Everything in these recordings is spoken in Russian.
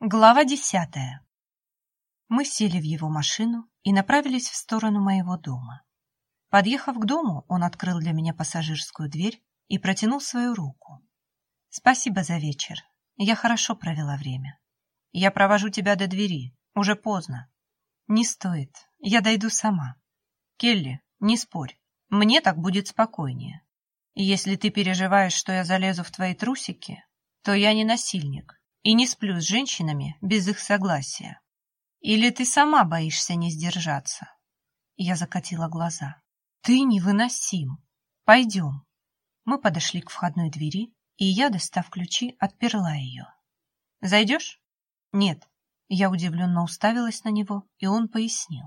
Глава десятая. Мы сели в его машину и направились в сторону моего дома. Подъехав к дому, он открыл для меня пассажирскую дверь и протянул свою руку. «Спасибо за вечер. Я хорошо провела время. Я провожу тебя до двери. Уже поздно. Не стоит. Я дойду сама. Келли, не спорь. Мне так будет спокойнее. Если ты переживаешь, что я залезу в твои трусики, то я не насильник и не сплю с женщинами без их согласия. Или ты сама боишься не сдержаться? Я закатила глаза. Ты невыносим. Пойдем. Мы подошли к входной двери, и я, достав ключи, отперла ее. Зайдешь? Нет. Я удивленно уставилась на него, и он пояснил.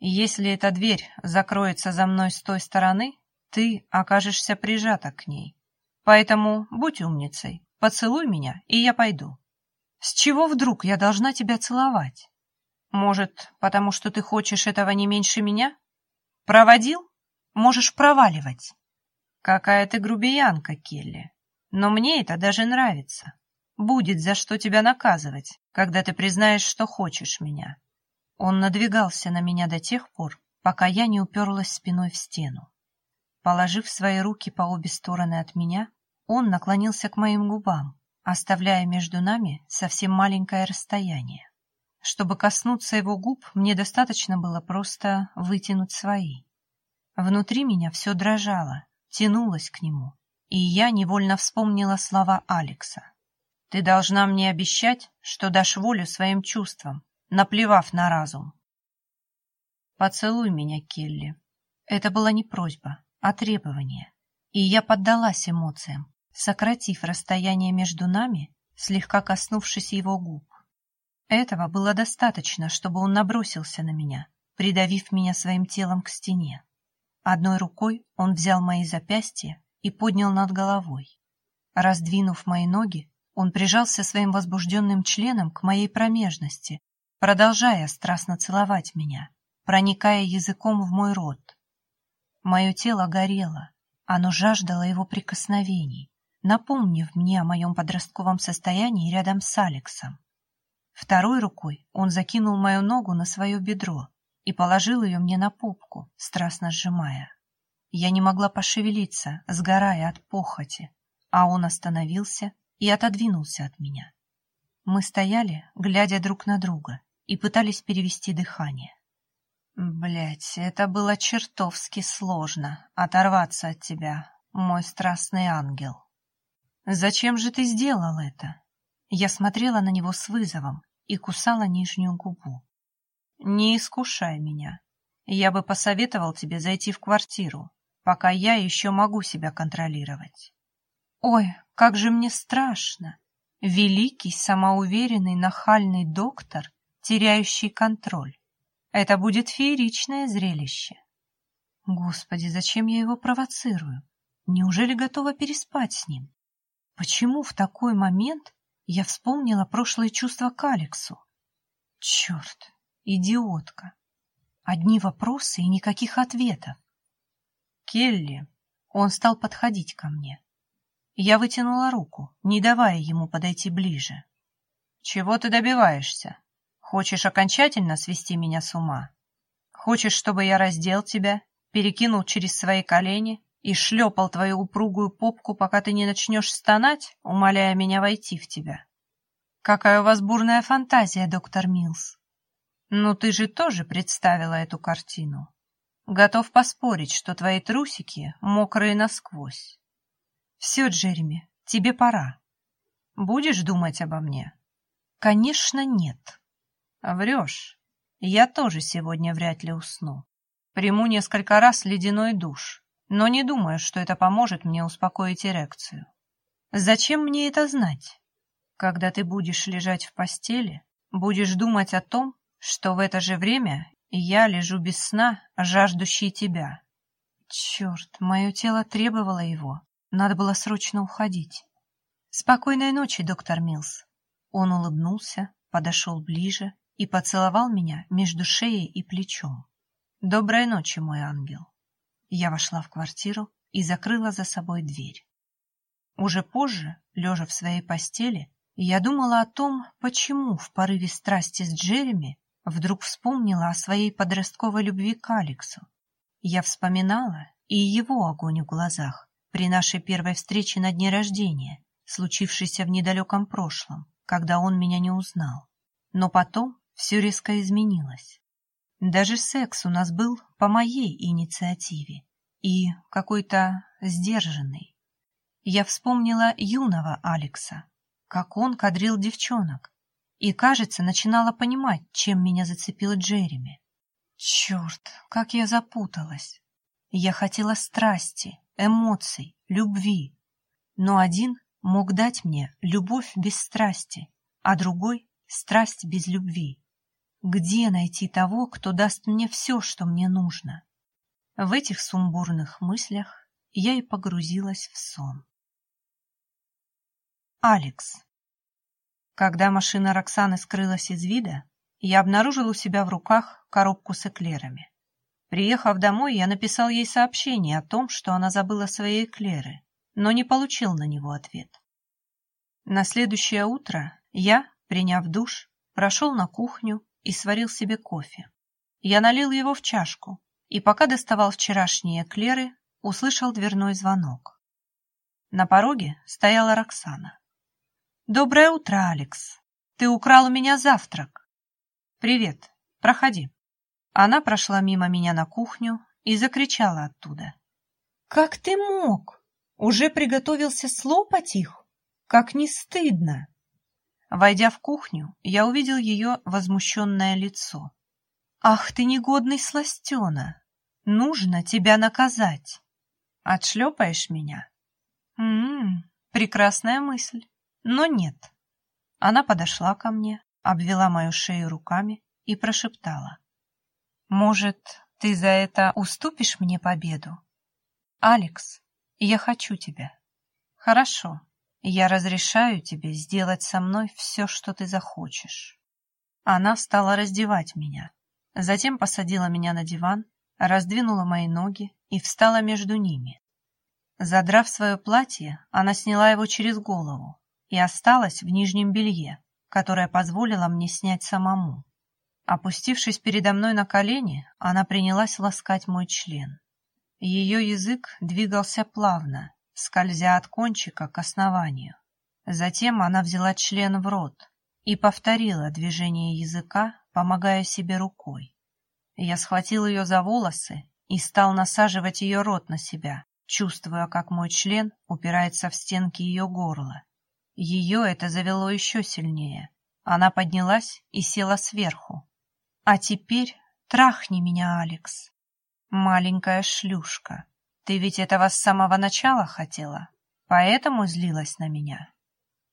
Если эта дверь закроется за мной с той стороны, ты окажешься прижата к ней. Поэтому будь умницей, поцелуй меня, и я пойду. С чего вдруг я должна тебя целовать? Может, потому что ты хочешь этого не меньше меня? Проводил? Можешь проваливать. Какая ты грубиянка, Келли. Но мне это даже нравится. Будет за что тебя наказывать, когда ты признаешь, что хочешь меня. Он надвигался на меня до тех пор, пока я не уперлась спиной в стену. Положив свои руки по обе стороны от меня, он наклонился к моим губам, оставляя между нами совсем маленькое расстояние. Чтобы коснуться его губ, мне достаточно было просто вытянуть свои. Внутри меня все дрожало, тянулось к нему, и я невольно вспомнила слова Алекса. «Ты должна мне обещать, что дашь волю своим чувствам, наплевав на разум». «Поцелуй меня, Келли». Это была не просьба, а требование, и я поддалась эмоциям, сократив расстояние между нами, слегка коснувшись его губ. Этого было достаточно, чтобы он набросился на меня, придавив меня своим телом к стене. Одной рукой он взял мои запястья и поднял над головой. Раздвинув мои ноги, он прижался своим возбужденным членом к моей промежности, продолжая страстно целовать меня, проникая языком в мой рот. Мое тело горело, оно жаждало его прикосновений, напомнив мне о моем подростковом состоянии рядом с Алексом. Второй рукой он закинул мою ногу на свое бедро и положил ее мне на попку, страстно сжимая. Я не могла пошевелиться, сгорая от похоти, а он остановился и отодвинулся от меня. Мы стояли, глядя друг на друга, и пытались перевести дыхание. Блять, это было чертовски сложно — оторваться от тебя, мой страстный ангел. «Зачем же ты сделал это?» Я смотрела на него с вызовом и кусала нижнюю губу. «Не искушай меня. Я бы посоветовал тебе зайти в квартиру, пока я еще могу себя контролировать». «Ой, как же мне страшно!» Великий, самоуверенный, нахальный доктор, теряющий контроль. Это будет фееричное зрелище. Господи, зачем я его провоцирую? Неужели готова переспать с ним? Почему в такой момент я вспомнила прошлые чувства к Алексу? Черт, идиотка. Одни вопросы и никаких ответов. Келли. Он стал подходить ко мне. Я вытянула руку, не давая ему подойти ближе. «Чего ты добиваешься? Хочешь окончательно свести меня с ума? Хочешь, чтобы я раздел тебя, перекинул через свои колени и шлепал твою упругую попку, пока ты не начнешь стонать, умоляя меня войти в тебя. Какая у вас бурная фантазия, доктор Милс. Ну ты же тоже представила эту картину. Готов поспорить, что твои трусики мокрые насквозь. Все, Джереми, тебе пора. Будешь думать обо мне? Конечно, нет. Врешь. Я тоже сегодня вряд ли усну. Приму несколько раз ледяной душ но не думаю, что это поможет мне успокоить эрекцию. Зачем мне это знать? Когда ты будешь лежать в постели, будешь думать о том, что в это же время я лежу без сна, жаждущий тебя. Черт, мое тело требовало его. Надо было срочно уходить. Спокойной ночи, доктор Милс. Он улыбнулся, подошел ближе и поцеловал меня между шеей и плечом. Доброй ночи, мой ангел. Я вошла в квартиру и закрыла за собой дверь. Уже позже, лежа в своей постели, Я думала о том, почему в порыве страсти с Джереми вдруг вспомнила о своей подростковой любви к Алексу. Я вспоминала и его огонь в глазах при нашей первой встрече на дне рождения, случившейся в недалеком прошлом, когда он меня не узнал. Но потом все резко изменилось. Даже секс у нас был по моей инициативе и какой-то сдержанный. Я вспомнила юного Алекса, как он кадрил девчонок, и, кажется, начинала понимать, чем меня зацепил Джереми. Черт, как я запуталась. Я хотела страсти, эмоций, любви, но один мог дать мне любовь без страсти, а другой — страсть без любви. Где найти того, кто даст мне все, что мне нужно? В этих сумбурных мыслях я и погрузилась в сон. Алекс. Когда машина Роксаны скрылась из вида, я обнаружил у себя в руках коробку с эклерами. Приехав домой, я написал ей сообщение о том, что она забыла свои эклеры, но не получил на него ответ. На следующее утро я, приняв душ, прошел на кухню и сварил себе кофе. Я налил его в чашку, и пока доставал вчерашние эклеры, услышал дверной звонок. На пороге стояла Роксана. «Доброе утро, Алекс. Ты украл у меня завтрак». «Привет. Проходи». Она прошла мимо меня на кухню и закричала оттуда. «Как ты мог? Уже приготовился слопать их? Как не стыдно!» Войдя в кухню, я увидел ее возмущенное лицо. «Ах ты негодный сластена! Нужно тебя наказать! Отшлепаешь меня?» «М-м, прекрасная мысль!» Но нет. Она подошла ко мне, обвела мою шею руками и прошептала. «Может, ты за это уступишь мне победу? Алекс, я хочу тебя. Хорошо, я разрешаю тебе сделать со мной все, что ты захочешь». Она стала раздевать меня, затем посадила меня на диван, раздвинула мои ноги и встала между ними. Задрав свое платье, она сняла его через голову, и осталась в нижнем белье, которое позволило мне снять самому. Опустившись передо мной на колени, она принялась ласкать мой член. Ее язык двигался плавно, скользя от кончика к основанию. Затем она взяла член в рот и повторила движение языка, помогая себе рукой. Я схватил ее за волосы и стал насаживать ее рот на себя, чувствуя, как мой член упирается в стенки ее горла ее это завело еще сильнее. Она поднялась и села сверху. «А теперь трахни меня, Алекс. Маленькая шлюшка, ты ведь этого с самого начала хотела, поэтому злилась на меня».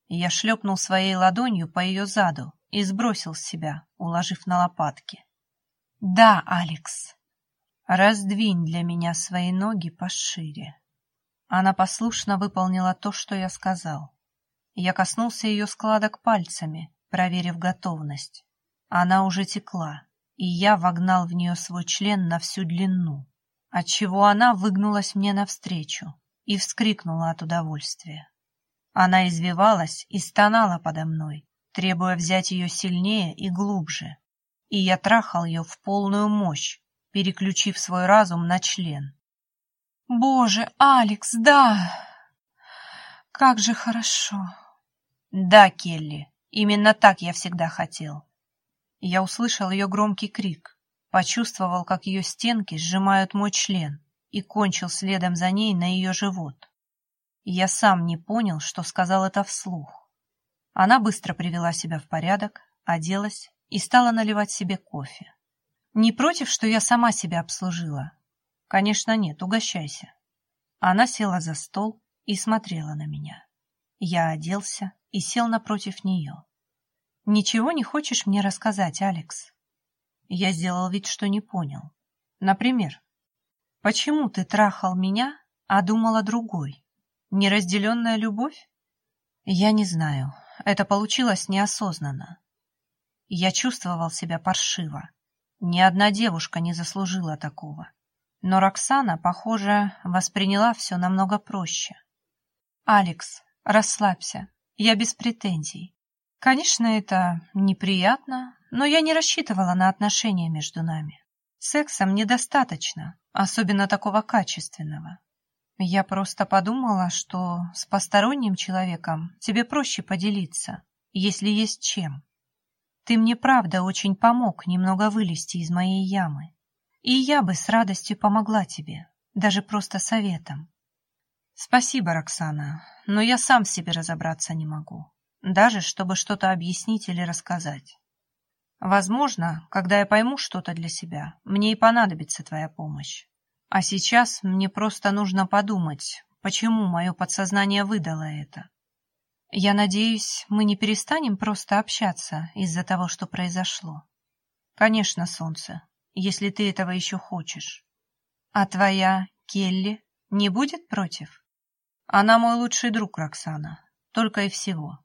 Я шлепнул своей ладонью по ее заду и сбросил с себя, уложив на лопатки. «Да, Алекс, раздвинь для меня свои ноги пошире». Она послушно выполнила то, что я сказал. Я коснулся ее складок пальцами, проверив готовность. Она уже текла, и я вогнал в нее свой член на всю длину, отчего она выгнулась мне навстречу и вскрикнула от удовольствия. Она извивалась и стонала подо мной, требуя взять ее сильнее и глубже, и я трахал ее в полную мощь, переключив свой разум на член. «Боже, Алекс, да! Как же хорошо!» «Да, Келли, именно так я всегда хотел». Я услышал ее громкий крик, почувствовал, как ее стенки сжимают мой член и кончил следом за ней на ее живот. Я сам не понял, что сказал это вслух. Она быстро привела себя в порядок, оделась и стала наливать себе кофе. Не против, что я сама себя обслужила? Конечно, нет, угощайся. Она села за стол и смотрела на меня. Я оделся и сел напротив нее. «Ничего не хочешь мне рассказать, Алекс?» Я сделал вид, что не понял. «Например, почему ты трахал меня, а думал о другой? Неразделенная любовь?» «Я не знаю. Это получилось неосознанно. Я чувствовал себя паршиво. Ни одна девушка не заслужила такого. Но Роксана, похоже, восприняла все намного проще. «Алекс, Расслабься. я без претензий. Конечно, это неприятно, но я не рассчитывала на отношения между нами. Секса мне достаточно, особенно такого качественного. Я просто подумала, что с посторонним человеком тебе проще поделиться, если есть чем. Ты мне правда очень помог немного вылезти из моей ямы. И я бы с радостью помогла тебе, даже просто советом. Спасибо, Роксана, но я сам себе разобраться не могу, даже чтобы что-то объяснить или рассказать. Возможно, когда я пойму что-то для себя, мне и понадобится твоя помощь. А сейчас мне просто нужно подумать, почему мое подсознание выдало это. Я надеюсь, мы не перестанем просто общаться из-за того, что произошло. Конечно, солнце, если ты этого еще хочешь. А твоя Келли не будет против? Она мой лучший друг, Роксана, только и всего.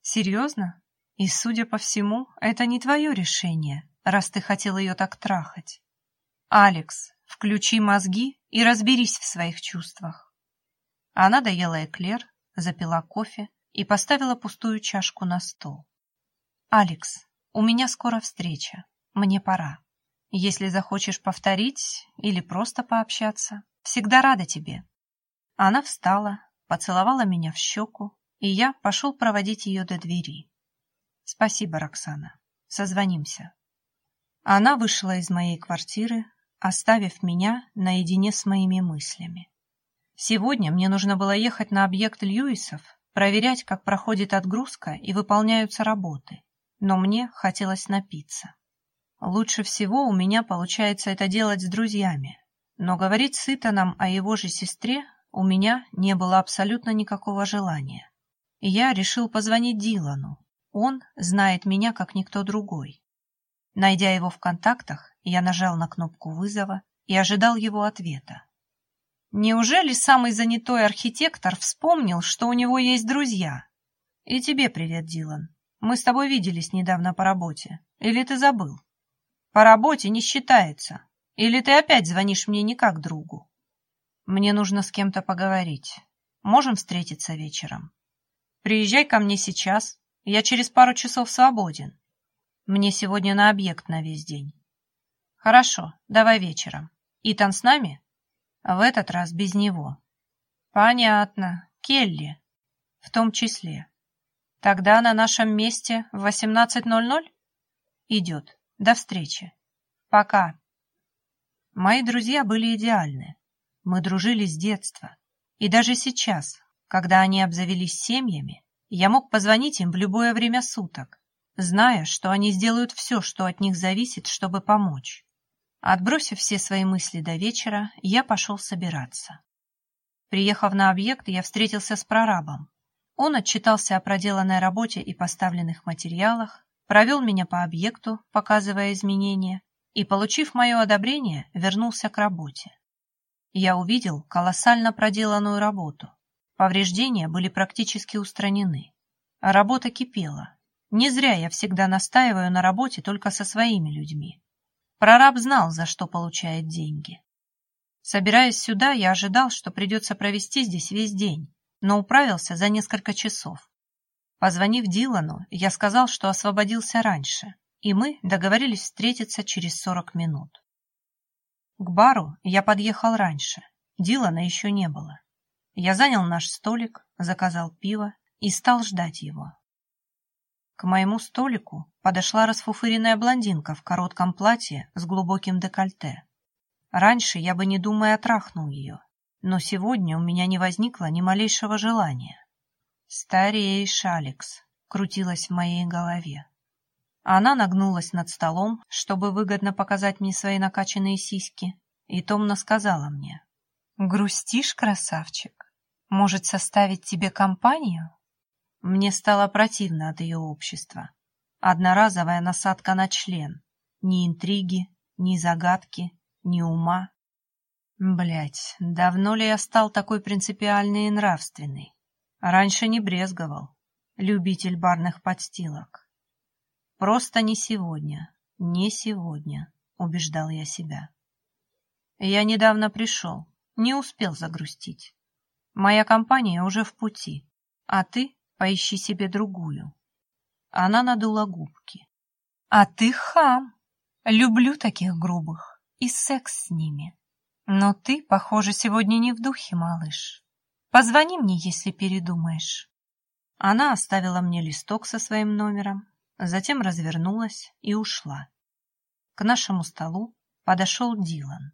Серьезно? И, судя по всему, это не твое решение, раз ты хотел ее так трахать. Алекс, включи мозги и разберись в своих чувствах. Она доела эклер, запила кофе и поставила пустую чашку на стол. «Алекс, у меня скоро встреча. Мне пора. Если захочешь повторить или просто пообщаться, всегда рада тебе». Она встала, поцеловала меня в щеку, и я пошел проводить ее до двери. Спасибо, Роксана. Созвонимся. Она вышла из моей квартиры, оставив меня наедине с моими мыслями. Сегодня мне нужно было ехать на объект Льюисов, проверять, как проходит отгрузка и выполняются работы, но мне хотелось напиться. Лучше всего у меня получается это делать с друзьями, но говорить с Итаном о его же сестре у меня не было абсолютно никакого желания. Я решил позвонить Дилану, он знает меня, как никто другой. Найдя его в контактах, я нажал на кнопку вызова и ожидал его ответа. Неужели самый занятой архитектор вспомнил, что у него есть друзья? И тебе привет, Дилан. Мы с тобой виделись недавно по работе. Или ты забыл? По работе не считается. Или ты опять звонишь мне не как другу? Мне нужно с кем-то поговорить. Можем встретиться вечером? Приезжай ко мне сейчас, я через пару часов свободен. Мне сегодня на объект на весь день. Хорошо, давай вечером. Итан с нами? В этот раз без него. Понятно. Келли. В том числе. Тогда на нашем месте в 18.00? Идет. До встречи. Пока. Мои друзья были идеальны. Мы дружили с детства. И даже сейчас, когда они обзавелись семьями, я мог позвонить им в любое время суток, зная, что они сделают все, что от них зависит, чтобы помочь. Отбросив все свои мысли до вечера, я пошел собираться. Приехав на объект, я встретился с прорабом. Он отчитался о проделанной работе и поставленных материалах, провел меня по объекту, показывая изменения, и, получив мое одобрение, вернулся к работе. Я увидел колоссально проделанную работу, Повреждения были практически устранены. А работа кипела. Не зря я всегда настаиваю на работе только со своими людьми. Прораб знал, за что получает деньги. Собираясь сюда, я ожидал, что придется провести здесь весь день, но управился за несколько часов. Позвонив Дилану, я сказал, что освободился раньше, и мы договорились встретиться через 40 минут. К бару я подъехал раньше, Дилана еще не было. Я занял наш столик, заказал пиво и стал ждать его. К моему столику подошла расфуфыренная блондинка в коротком платье с глубоким декольте. Раньше я бы, не думая, трахнул ее, но сегодня у меня не возникло ни малейшего желания. «Стареешь, Алекс», — крутилась в моей голове. Она нагнулась над столом, чтобы выгодно показать мне свои накачанные сиськи, и томно сказала мне. «Грустишь, красавчик? Может, составить тебе компанию? Мне стало противно от ее общества. Одноразовая насадка на член. Ни интриги, ни загадки, ни ума. Блять, давно ли я стал такой принципиальный и нравственный? Раньше не брезговал. Любитель барных подстилок. Просто не сегодня, не сегодня, убеждал я себя. Я недавно пришел, не успел загрустить. Моя компания уже в пути, а ты поищи себе другую. Она надула губки. А ты хам. Люблю таких грубых и секс с ними. Но ты, похоже, сегодня не в духе, малыш. Позвони мне, если передумаешь. Она оставила мне листок со своим номером, затем развернулась и ушла. К нашему столу подошел Дилан.